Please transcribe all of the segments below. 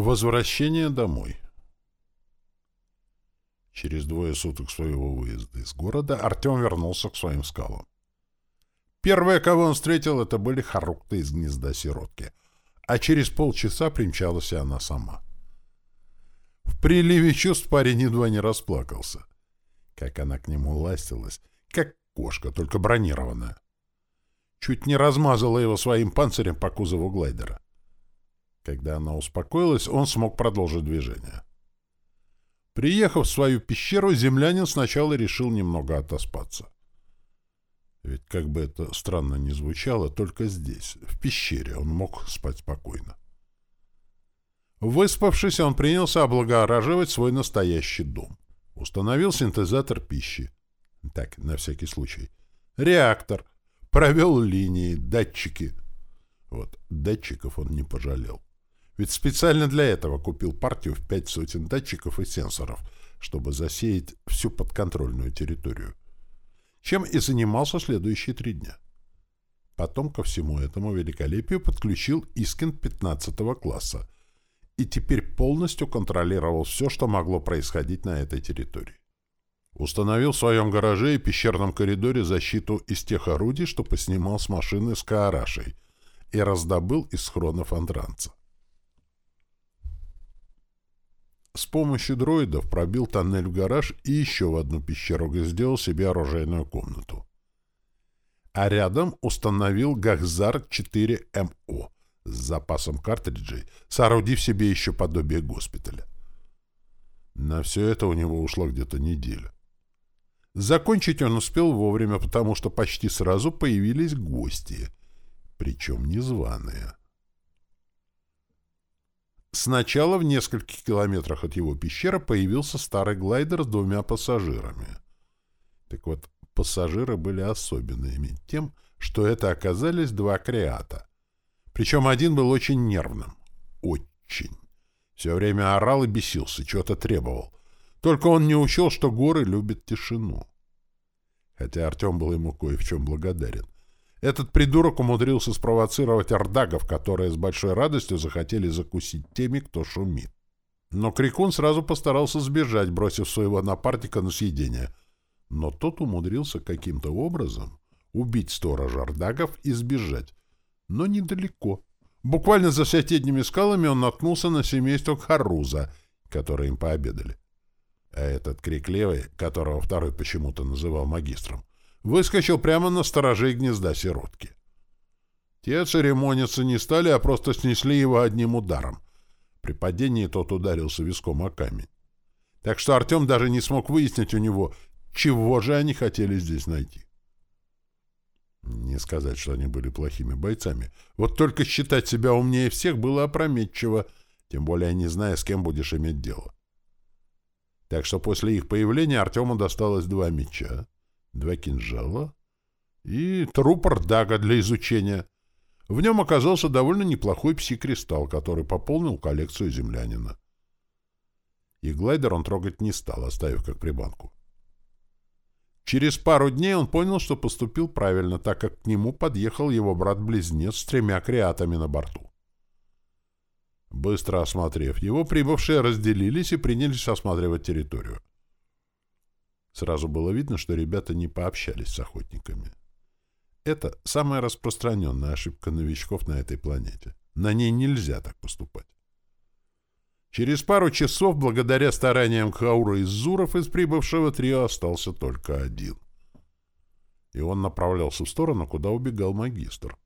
Возвращение домой. Через двое суток своего выезда из города Артем вернулся к своим скалам. Первое, кого он встретил, это были Харукты из гнезда сиротки, а через полчаса примчалась и она сама. В приливе чувств парень едва не расплакался. Как она к нему ластилась, как кошка, только бронированная. Чуть не размазала его своим панцирем по кузову глайдера. Когда она успокоилась, он смог продолжить движение. Приехав в свою пещеру, землянин сначала решил немного отоспаться. Ведь, как бы это странно ни звучало, только здесь, в пещере, он мог спать спокойно. Выспавшись, он принялся облагораживать свой настоящий дом. Установил синтезатор пищи. Так, на всякий случай. Реактор. Провел линии, датчики. Вот, датчиков он не пожалел. Ведь специально для этого купил партию в пять сотен датчиков и сенсоров, чтобы засеять всю подконтрольную территорию. Чем и занимался следующие три дня. Потом ко всему этому великолепию подключил Искин 15 класса и теперь полностью контролировал все, что могло происходить на этой территории. Установил в своем гараже и пещерном коридоре защиту из тех орудий, что поснимал с машины с Каарашей, и раздобыл из схронов андранца. С помощью дроидов пробил тоннель в гараж и еще в одну пещеру, сделал себе оружейную комнату. А рядом установил Гахзар-4МО с запасом картриджей, соорудив себе еще подобие госпиталя. На все это у него ушло где-то неделя. Закончить он успел вовремя, потому что почти сразу появились гости, причем незваные. Сначала в нескольких километрах от его пещеры появился старый глайдер с двумя пассажирами. Так вот, пассажиры были особенными тем, что это оказались два креата. Причем один был очень нервным. Очень. Все время орал и бесился, чего-то требовал. Только он не учел, что горы любят тишину. Хотя Артем был ему кое в чем благодарен. Этот придурок умудрился спровоцировать ордагов, которые с большой радостью захотели закусить теми, кто шумит. Но Крикун сразу постарался сбежать, бросив своего напарника на съедение. Но тот умудрился каким-то образом убить сторожа ордагов и сбежать. Но недалеко. Буквально за соседними скалами он наткнулся на семейство Харуза, которые им пообедали. А этот Криклевый, которого второй почему-то называл магистром, выскочил прямо на сторожей гнезда сиротки. Те церемониться не стали, а просто снесли его одним ударом. При падении тот ударился виском о камень. Так что Артем даже не смог выяснить у него, чего же они хотели здесь найти. Не сказать, что они были плохими бойцами. Вот только считать себя умнее всех было опрометчиво, тем более не зная, с кем будешь иметь дело. Так что после их появления Артему досталось два меча, два кинжала и труп Рдага для изучения. В нем оказался довольно неплохой пси-кристалл, который пополнил коллекцию землянина. И глайдер он трогать не стал, оставив как прибанку. Через пару дней он понял, что поступил правильно, так как к нему подъехал его брат-близнец с тремя креатами на борту. Быстро осмотрев его, прибывшие разделились и принялись осматривать территорию. Сразу было видно, что ребята не пообщались с охотниками. Это самая распространенная ошибка новичков на этой планете. На ней нельзя так поступать. Через пару часов, благодаря стараниям Хаура из Зуров, из прибывшего трио остался только один. И он направлялся в сторону, куда убегал магистр.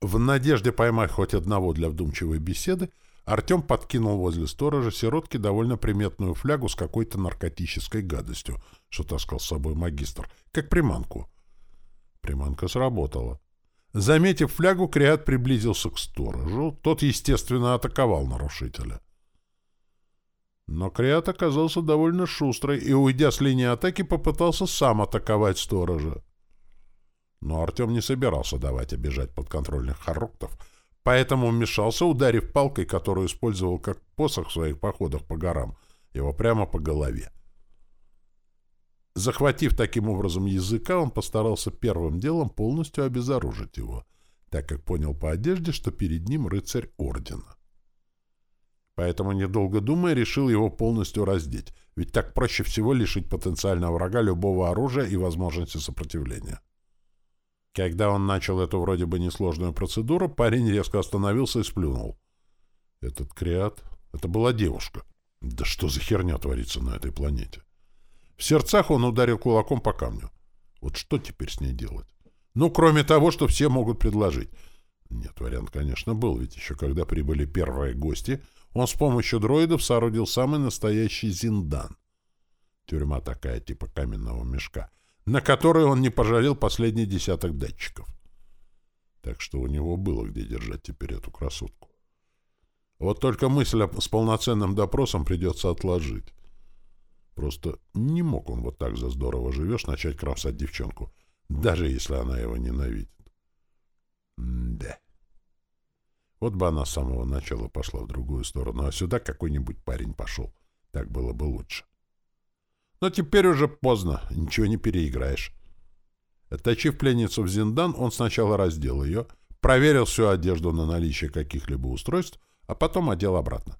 В надежде поймать хоть одного для вдумчивой беседы, Артем подкинул возле сторожа сиротки довольно приметную флягу с какой-то наркотической гадостью, что таскал с собой магистр, как приманку. Приманка сработала. Заметив флягу, Криат приблизился к сторожу. Тот, естественно, атаковал нарушителя. Но Криат оказался довольно шустрый и, уйдя с линии атаки, попытался сам атаковать сторожа. Но Артем не собирался давать обижать подконтрольных харуктов, Поэтому вмешался, ударив палкой, которую использовал как посох в своих походах по горам, его прямо по голове. Захватив таким образом языка, он постарался первым делом полностью обезоружить его, так как понял по одежде, что перед ним рыцарь ордена. Поэтому, недолго думая, решил его полностью раздеть, ведь так проще всего лишить потенциального врага любого оружия и возможности сопротивления. Когда он начал эту вроде бы несложную процедуру, парень резко остановился и сплюнул. Этот креат... Это была девушка. Да что за херня творится на этой планете? В сердцах он ударил кулаком по камню. Вот что теперь с ней делать? Ну, кроме того, что все могут предложить. Нет, вариант, конечно, был, ведь еще когда прибыли первые гости, он с помощью дроидов соорудил самый настоящий зиндан. Тюрьма такая, типа каменного мешка, на которой он не пожалел последний десяток датчиков. Так что у него было где держать теперь эту красотку. Вот только мысль с полноценным допросом придется отложить. Просто не мог он вот так за здорово живешь начать кромсать девчонку, даже если она его ненавидит. М да. Вот бы она с самого начала пошла в другую сторону, а сюда какой-нибудь парень пошел. Так было бы лучше. Но теперь уже поздно, ничего не переиграешь. Отточив пленницу в зиндан, он сначала раздел ее, проверил всю одежду на наличие каких-либо устройств, а потом одел обратно.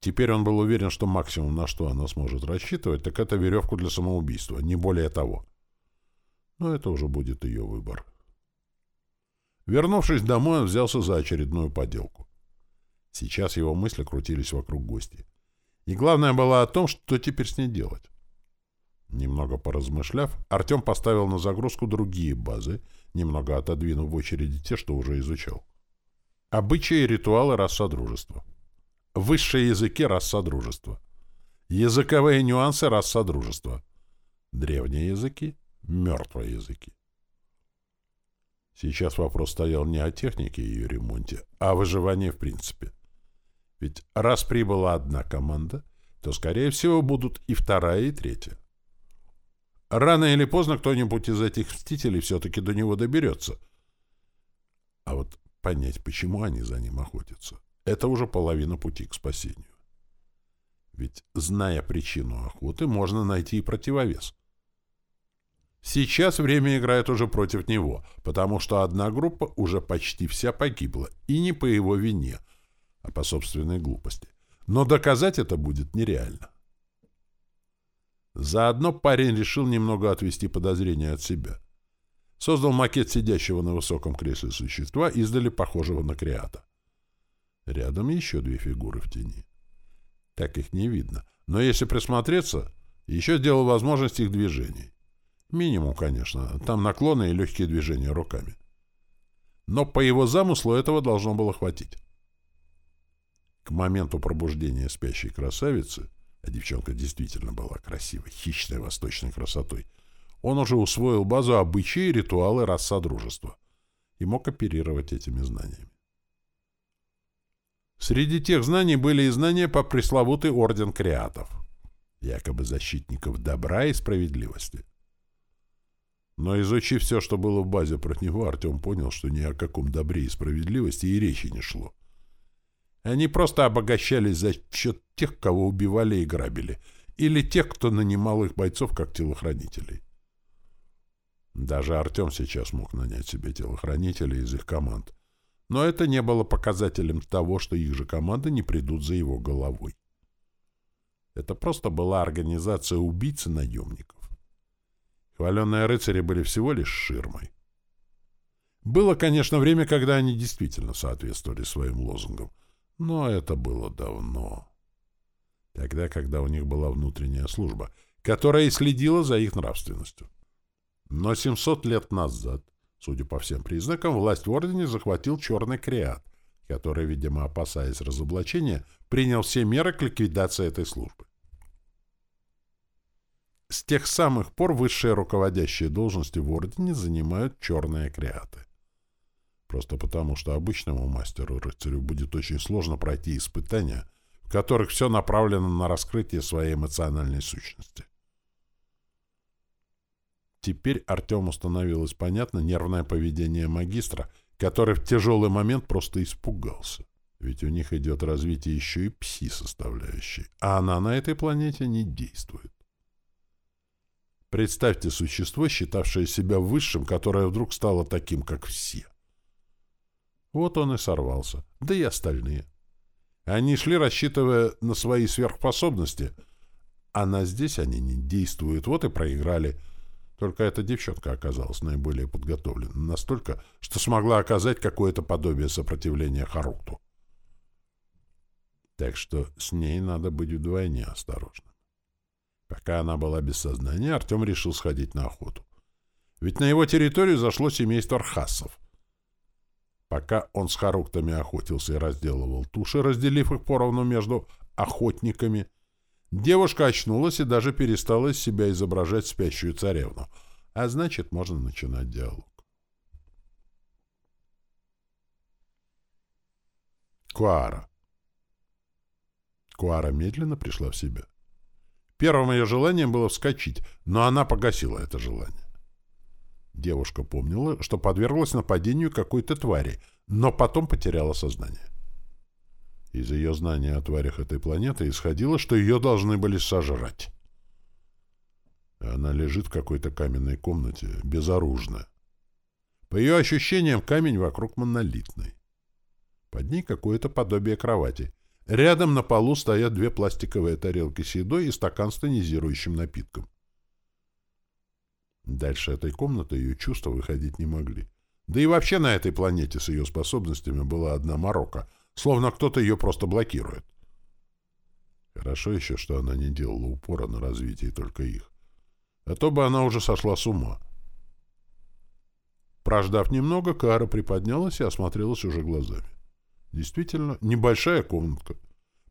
Теперь он был уверен, что максимум, на что она сможет рассчитывать, так это веревку для самоубийства, не более того. Но это уже будет ее выбор. Вернувшись домой, он взялся за очередную поделку. Сейчас его мысли крутились вокруг гостей. И главное было о том, что теперь с ней делать. Немного поразмышляв, Артем поставил на загрузку другие базы, немного отодвинув в очереди те, что уже изучал. Обычаи и ритуалы рассодружества. Высшие языки рассодружества. Языковые нюансы рассодружества. Древние языки, мертвые языки. Сейчас вопрос стоял не о технике и ее ремонте, а о выживании в принципе. Ведь раз прибыла одна команда, то, скорее всего, будут и вторая, и третья. Рано или поздно кто-нибудь из этих мстителей все-таки до него доберется. А вот понять, почему они за ним охотятся, это уже половина пути к спасению. Ведь, зная причину охоты, можно найти и противовес. Сейчас время играет уже против него, потому что одна группа уже почти вся погибла, и не по его вине, а по собственной глупости. Но доказать это будет нереально. Заодно парень решил немного отвести подозрения от себя. Создал макет сидящего на высоком кресле существа, издали похожего на креата. Рядом еще две фигуры в тени. Так их не видно. Но если присмотреться, еще сделал возможность их движений. Минимум, конечно. Там наклоны и легкие движения руками. Но по его замыслу этого должно было хватить. К моменту пробуждения спящей красавицы, а девчонка действительно была красивой, хищной восточной красотой, он уже усвоил базу обычаи и ритуалы рассодружества и мог оперировать этими знаниями. Среди тех знаний были и знания по пресловутый орден креатов, якобы защитников добра и справедливости. Но изучив все, что было в базе про него, Артем понял, что ни о каком добре и справедливости и речи не шло. Они просто обогащались за счет тех, кого убивали и грабили, или тех, кто нанимал их бойцов как телохранителей. Даже Артем сейчас мог нанять себе телохранителей из их команд, но это не было показателем того, что их же команды не придут за его головой. Это просто была организация убийц и наемников. Хваленные рыцари были всего лишь ширмой. Было, конечно, время, когда они действительно соответствовали своим лозунгам, но это было давно. Тогда, когда у них была внутренняя служба, которая и следила за их нравственностью. Но 700 лет назад Судя по всем признакам, власть в Ордене захватил черный креат, который, видимо, опасаясь разоблачения, принял все меры к ликвидации этой службы. С тех самых пор высшие руководящие должности в Ордене занимают черные креаты. Просто потому, что обычному мастеру-рыцарю будет очень сложно пройти испытания, в которых все направлено на раскрытие своей эмоциональной сущности. Теперь Артему становилось понятно нервное поведение магистра, который в тяжелый момент просто испугался. Ведь у них идет развитие еще и пси-составляющей, а она на этой планете не действует. Представьте существо, считавшее себя высшим, которое вдруг стало таким, как все. Вот он и сорвался, да и остальные. Они шли, рассчитывая на свои сверхспособности, а на здесь они не действуют, вот и проиграли. Только эта девчонка оказалась наиболее подготовлена, настолько, что смогла оказать какое-то подобие сопротивления Харуту. Так что с ней надо быть вдвойне осторожным. Пока она была без сознания, Артем решил сходить на охоту. Ведь на его территорию зашло семейство архасов. Пока он с харуктами охотился и разделывал туши, разделив их поровну между охотниками, девушка очнулась и даже перестала из себя изображать спящую царевну. А значит, можно начинать диалог. Куара. Куара медленно пришла в себя. Первым ее желанием было вскочить, но она погасила это желание. Девушка помнила, что подверглась нападению какой-то твари, но потом потеряла сознание. Из ее знания о тварях этой планеты исходило, что ее должны были сожрать. Она лежит в какой-то каменной комнате, безоружная. По ее ощущениям, камень вокруг монолитный. Под ней какое-то подобие кровати. Рядом на полу стоят две пластиковые тарелки с едой и стакан с тонизирующим напитком. Дальше этой комнаты ее чувства выходить не могли. Да и вообще на этой планете с ее способностями была одна морока, словно кто-то ее просто блокирует. Хорошо еще, что она не делала упора на развитие только их. А то бы она уже сошла с ума. Прождав немного, Кара приподнялась и осмотрелась уже глазами. Действительно, небольшая комнатка.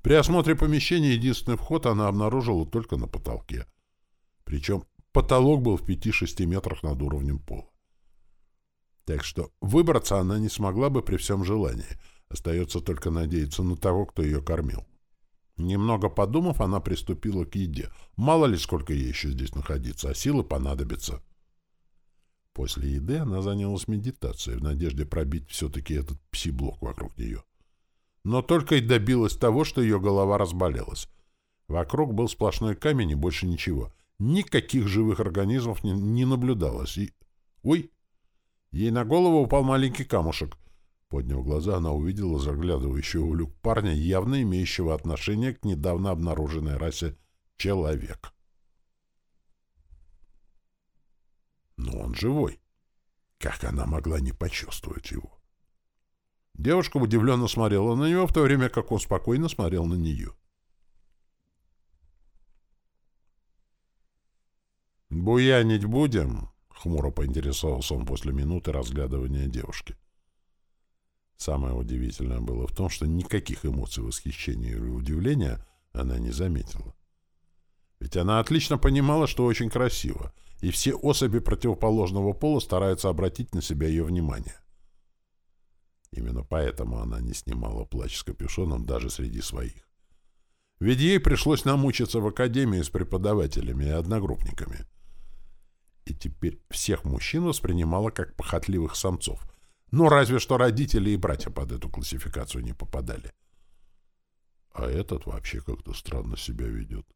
При осмотре помещения единственный вход она обнаружила только на потолке. Причем потолок был в 5-6 метрах над уровнем пола. Так что выбраться она не смогла бы при всем желании. Остается только надеяться на того, кто ее кормил. Немного подумав, она приступила к еде. Мало ли, сколько ей еще здесь находиться, а силы понадобятся. После еды она занялась медитацией в надежде пробить все-таки этот пси-блок вокруг нее но только и добилась того, что ее голова разболелась. Вокруг был сплошной камень и больше ничего. Никаких живых организмов не, не наблюдалось. И... Ой! Ей на голову упал маленький камушек. Подняв глаза, она увидела заглядывающего в люк парня, явно имеющего отношение к недавно обнаруженной расе человек. Но он живой. Как она могла не почувствовать его? Девушка удивленно смотрела на него, в то время как он спокойно смотрел на нее. «Буянить будем?» — хмуро поинтересовался он после минуты разглядывания девушки. Самое удивительное было в том, что никаких эмоций восхищения или удивления она не заметила. Ведь она отлично понимала, что очень красиво, и все особи противоположного пола стараются обратить на себя ее внимание. Именно поэтому она не снимала плащ с капюшоном даже среди своих. Ведь ей пришлось намучиться в академии с преподавателями и одногруппниками. И теперь всех мужчин воспринимала как похотливых самцов. Но разве что родители и братья под эту классификацию не попадали. А этот вообще как-то странно себя ведет.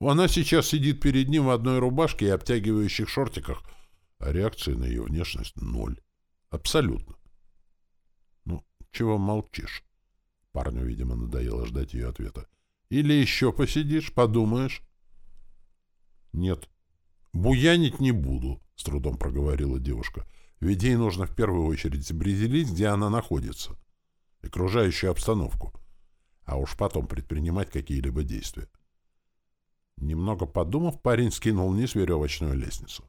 Она сейчас сидит перед ним в одной рубашке и обтягивающих шортиках, а реакции на ее внешность — ноль. Абсолютно. Чего молчишь? Парню, видимо, надоело ждать ее ответа. Или еще посидишь, подумаешь? Нет. Буянить не буду, с трудом проговорила девушка. Ведь ей нужно в первую очередь определить, где она находится. Окружающую обстановку. А уж потом предпринимать какие-либо действия. Немного подумав, парень скинул вниз веревочную лестницу.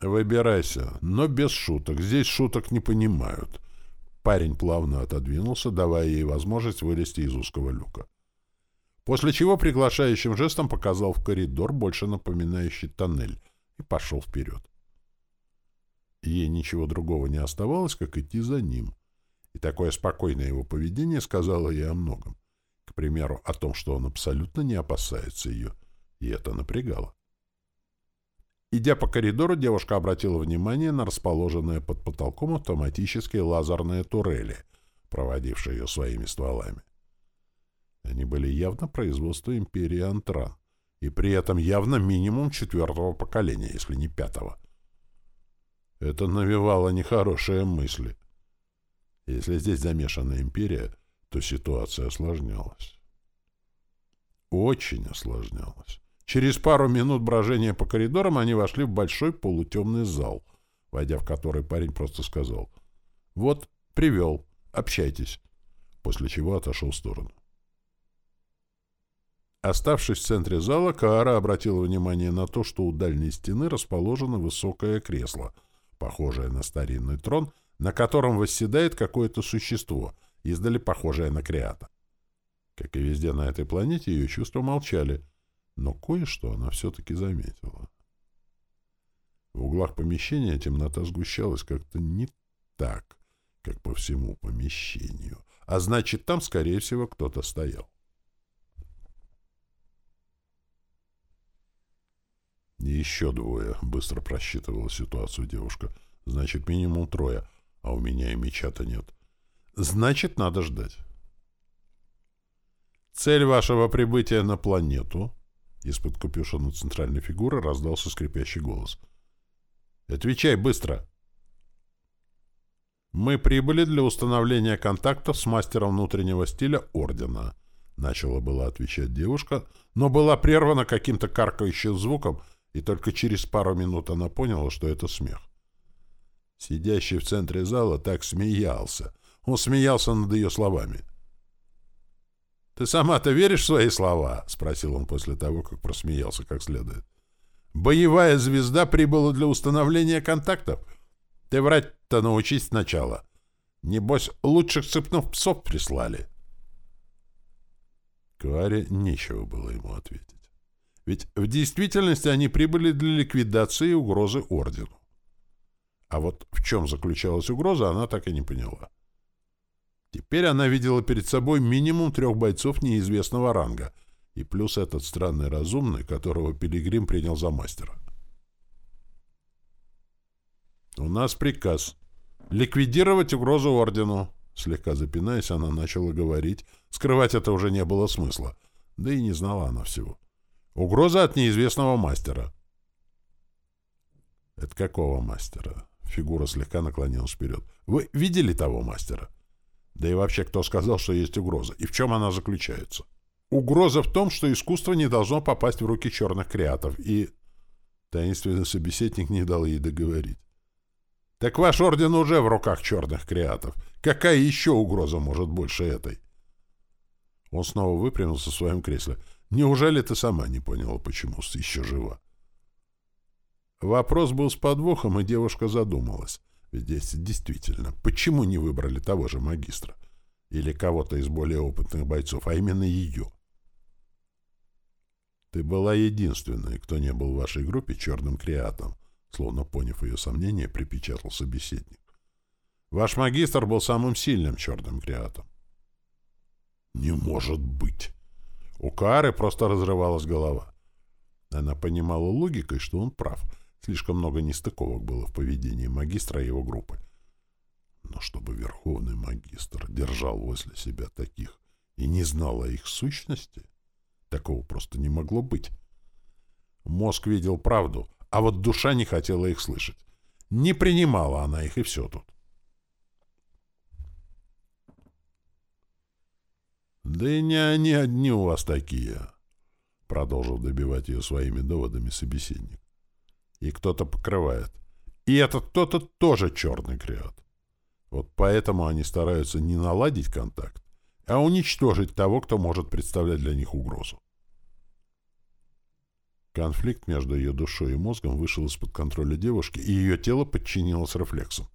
«Выбирайся, но без шуток. Здесь шуток не понимают». Парень плавно отодвинулся, давая ей возможность вылезти из узкого люка. После чего приглашающим жестом показал в коридор, больше напоминающий тоннель, и пошел вперед. Ей ничего другого не оставалось, как идти за ним. И такое спокойное его поведение сказало ей о многом. К примеру, о том, что он абсолютно не опасается ее, и это напрягало. Идя по коридору, девушка обратила внимание на расположенные под потолком автоматические лазерные турели, проводившие ее своими стволами. Они были явно производства империи Антран, и при этом явно минимум четвертого поколения, если не пятого. Это навевало нехорошие мысли. Если здесь замешана империя, то ситуация осложнялась. Очень осложнялась. Через пару минут брожения по коридорам они вошли в большой полутемный зал, войдя в который парень просто сказал «Вот, привел, общайтесь», после чего отошел в сторону. Оставшись в центре зала, Каара обратила внимание на то, что у дальней стены расположено высокое кресло, похожее на старинный трон, на котором восседает какое-то существо, издали похожее на креата. Как и везде на этой планете, ее чувства молчали, но кое-что она все-таки заметила. В углах помещения темнота сгущалась как-то не так, как по всему помещению, а значит, там, скорее всего, кто-то стоял. «Еще двое», — быстро просчитывала ситуацию девушка. «Значит, минимум трое, а у меня и меча-то нет. Значит, надо ждать». «Цель вашего прибытия на планету?» Из-под капюшона центральной фигуры раздался скрипящий голос. «Отвечай быстро!» «Мы прибыли для установления контактов с мастером внутреннего стиля Ордена», начала была отвечать девушка, но была прервана каким-то каркающим звуком, и только через пару минут она поняла, что это смех. Сидящий в центре зала так смеялся. Он смеялся над ее словами. «Ты сама-то веришь в свои слова?» — спросил он после того, как просмеялся как следует. «Боевая звезда прибыла для установления контактов. Ты врать-то научись сначала. Небось, лучших цепных псов прислали». Куаре нечего было ему ответить. Ведь в действительности они прибыли для ликвидации угрозы Ордену. А вот в чем заключалась угроза, она так и не поняла. Теперь она видела перед собой минимум трех бойцов неизвестного ранга, и плюс этот странный разумный, которого Пилигрим принял за мастера. «У нас приказ. Ликвидировать угрозу Ордену». Слегка запинаясь, она начала говорить. Скрывать это уже не было смысла. Да и не знала она всего. «Угроза от неизвестного мастера». «Это какого мастера?» Фигура слегка наклонилась вперед. «Вы видели того мастера?» Да и вообще, кто сказал, что есть угроза? И в чем она заключается? Угроза в том, что искусство не должно попасть в руки черных креатов. И... Таинственный собеседник не дал ей договорить. Так ваш орден уже в руках черных креатов. Какая еще угроза может больше этой? Он снова выпрямился в своем кресле. Неужели ты сама не поняла, почему еще жива? Вопрос был с подвохом, и девушка задумалась. Здесь действительно, почему не выбрали того же магистра? Или кого-то из более опытных бойцов, а именно ее? Ты была единственной, кто не был в вашей группе черным креатом, словно поняв ее сомнение, припечатал собеседник. Ваш магистр был самым сильным черным креатом. Не может быть! У Кары просто разрывалась голова. Она понимала логикой, что он прав — Слишком много нестыковок было в поведении магистра и его группы. Но чтобы верховный магистр держал возле себя таких и не знал о их сущности, такого просто не могло быть. Мозг видел правду, а вот душа не хотела их слышать. Не принимала она их, и все тут. «Да и не они одни у вас такие», — продолжил добивать ее своими доводами собеседник и кто-то покрывает. И этот кто-то тоже черный креат. Вот поэтому они стараются не наладить контакт, а уничтожить того, кто может представлять для них угрозу. Конфликт между ее душой и мозгом вышел из-под контроля девушки, и ее тело подчинилось рефлексам.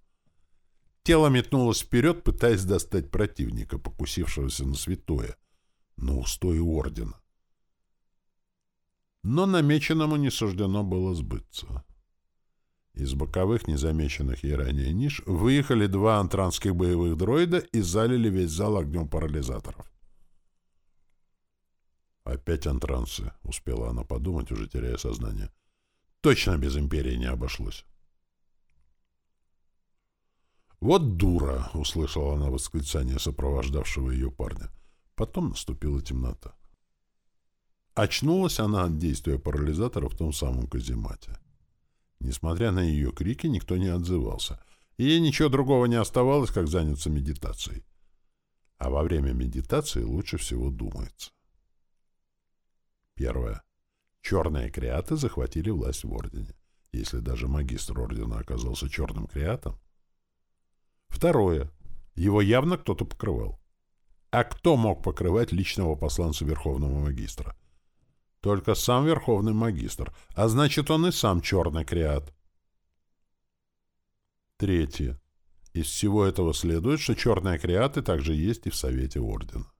Тело метнулось вперед, пытаясь достать противника, покусившегося на святое, на устои ордена но намеченному не суждено было сбыться. Из боковых, незамеченных ей ранее ниш, выехали два антранских боевых дроида и залили весь зал огнем парализаторов. «Опять антранцы», — успела она подумать, уже теряя сознание. «Точно без империи не обошлось». «Вот дура!» — услышала она восклицание сопровождавшего ее парня. Потом наступила темнота. Очнулась она от действия парализатора в том самом каземате. Несмотря на ее крики, никто не отзывался. И ей ничего другого не оставалось, как заняться медитацией. А во время медитации лучше всего думается. Первое. Черные креаты захватили власть в Ордене, если даже магистр Ордена оказался черным креатом. Второе. Его явно кто-то покрывал. А кто мог покрывать личного посланца Верховного Магистра? Только сам Верховный Магистр, а значит, он и сам черный креат. Третье. Из всего этого следует, что черные креаты также есть и в Совете Ордена.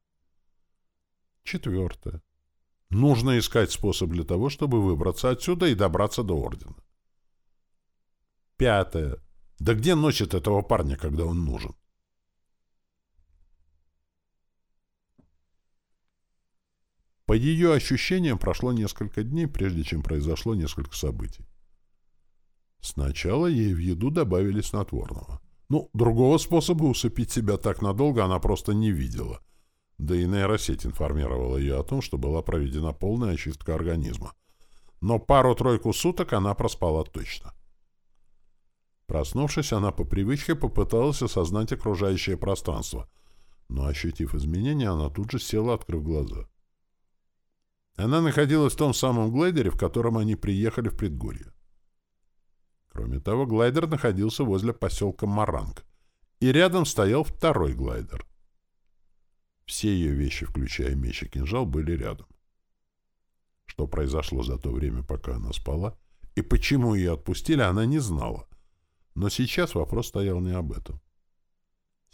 Четвертое. Нужно искать способ для того, чтобы выбраться отсюда и добраться до Ордена. Пятое. Да где носит этого парня, когда он нужен? По ее ощущениям прошло несколько дней, прежде чем произошло несколько событий. Сначала ей в еду добавили снотворного. Ну, другого способа усыпить себя так надолго она просто не видела. Да и нейросеть информировала ее о том, что была проведена полная очистка организма. Но пару-тройку суток она проспала точно. Проснувшись, она по привычке попыталась осознать окружающее пространство. Но, ощутив изменения, она тут же села, открыв глаза. Она находилась в том самом глайдере, в котором они приехали в предгорье. Кроме того, глайдер находился возле поселка Маранг, и рядом стоял второй глайдер. Все ее вещи, включая меч и кинжал, были рядом. Что произошло за то время, пока она спала, и почему ее отпустили, она не знала. Но сейчас вопрос стоял не об этом.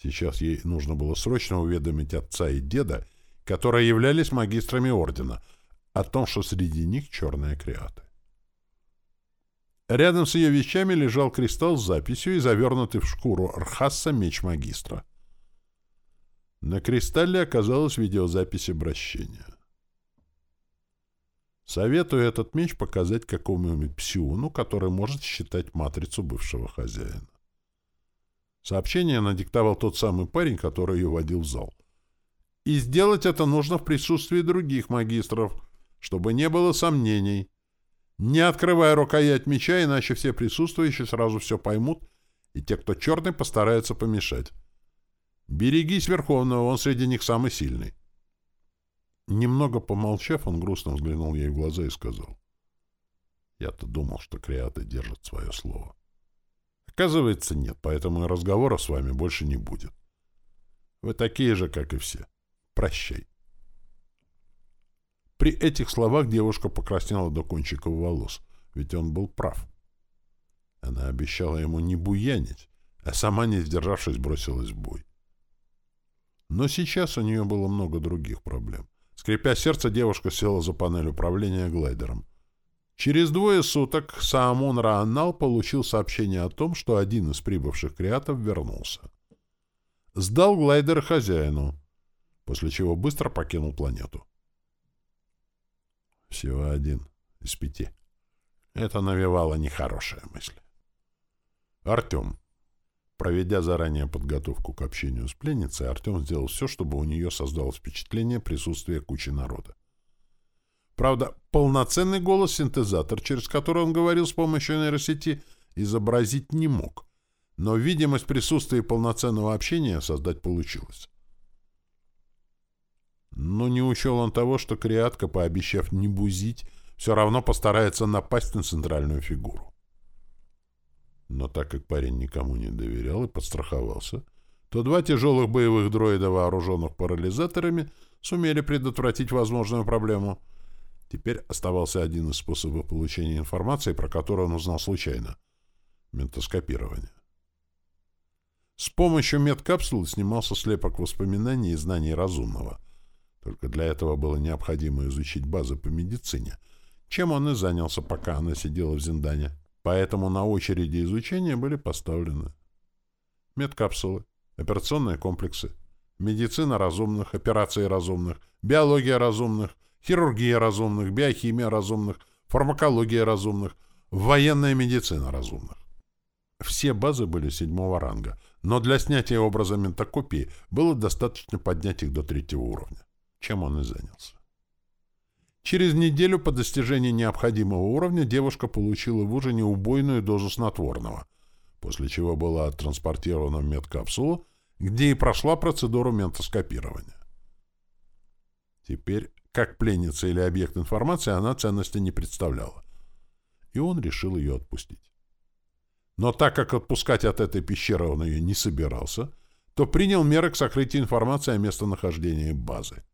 Сейчас ей нужно было срочно уведомить отца и деда, которые являлись магистрами ордена, о том, что среди них черные креаты. Рядом с ее вещами лежал кристалл с записью и завернутый в шкуру Архасса меч магистра. На кристалле оказалась видеозапись обращения. Советую этот меч показать какому-нибудь псиону, который может считать матрицу бывшего хозяина. Сообщение надиктовал тот самый парень, который ее водил в зал. И сделать это нужно в присутствии других магистров, чтобы не было сомнений. Не открывая рукоять меча, иначе все присутствующие сразу все поймут, и те, кто черный, постараются помешать. Берегись Верховного, он среди них самый сильный. Немного помолчав, он грустно взглянул ей в глаза и сказал. Я-то думал, что креаты держат свое слово. Оказывается, нет, поэтому и разговора с вами больше не будет. Вы такие же, как и все. Прощай. При этих словах девушка покраснела до кончиков волос, ведь он был прав. Она обещала ему не буянить, а сама, не сдержавшись, бросилась в бой. Но сейчас у нее было много других проблем. Скрипя сердце, девушка села за панель управления глайдером. Через двое суток Саамун Рааннал получил сообщение о том, что один из прибывших креатов вернулся. Сдал глайдер хозяину, после чего быстро покинул планету. Всего один из пяти. Это навевало нехорошие мысли. Артем. Проведя заранее подготовку к общению с пленницей, Артем сделал все, чтобы у нее создалось впечатление присутствия кучи народа. Правда, полноценный голос-синтезатор, через который он говорил с помощью нейросети, изобразить не мог, но видимость присутствия полноценного общения создать получилось. Но не учел он того, что Криатка, пообещав не бузить, все равно постарается напасть на центральную фигуру. Но так как парень никому не доверял и подстраховался, то два тяжелых боевых дроида, вооруженных парализаторами, сумели предотвратить возможную проблему. Теперь оставался один из способов получения информации, про который он узнал случайно — ментоскопирование. С помощью медкапсулы снимался слепок воспоминаний и знаний разумного — только для этого было необходимо изучить базы по медицине, чем он и занялся, пока она сидела в Зиндане. Поэтому на очереди изучения были поставлены медкапсулы, операционные комплексы, медицина разумных, операции разумных, биология разумных, хирургия разумных, биохимия разумных, фармакология разумных, военная медицина разумных. Все базы были седьмого ранга, но для снятия образа ментокопии было достаточно поднять их до третьего уровня. чем он и занялся. Через неделю по достижении необходимого уровня девушка получила в ужине убойную дозу снотворного, после чего была транспортирована в медкапсулу, где и прошла процедуру ментоскопирования. Теперь, как пленница или объект информации, она ценности не представляла. И он решил ее отпустить. Но так как отпускать от этой пещеры он ее не собирался, то принял меры к сокрытию информации о местонахождении базы.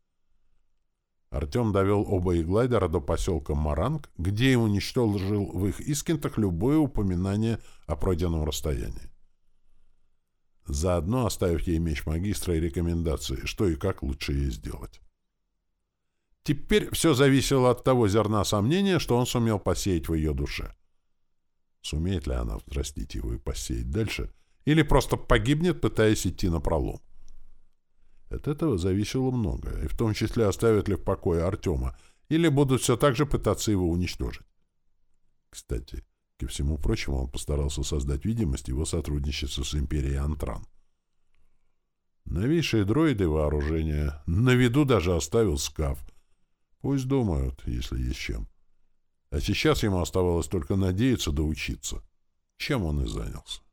Артем довел оба их глайдера до поселка Маранг, где и уничтожил в их искентах любое упоминание о пройденном расстоянии. Заодно оставив ей меч магистра и рекомендации, что и как лучше ей сделать. Теперь все зависело от того зерна сомнения, что он сумел посеять в ее душе. Сумеет ли она взрастить его и посеять дальше, или просто погибнет, пытаясь идти на пролом? От этого зависело многое, и в том числе оставят ли в покое Артема, или будут все так же пытаться его уничтожить. Кстати, ко всему прочему, он постарался создать видимость его сотрудничества с империей Антран. Новейшие дроиды вооружения, на виду даже оставил скаф. Пусть думают, если есть чем. А сейчас ему оставалось только надеяться да учиться, чем он и занялся.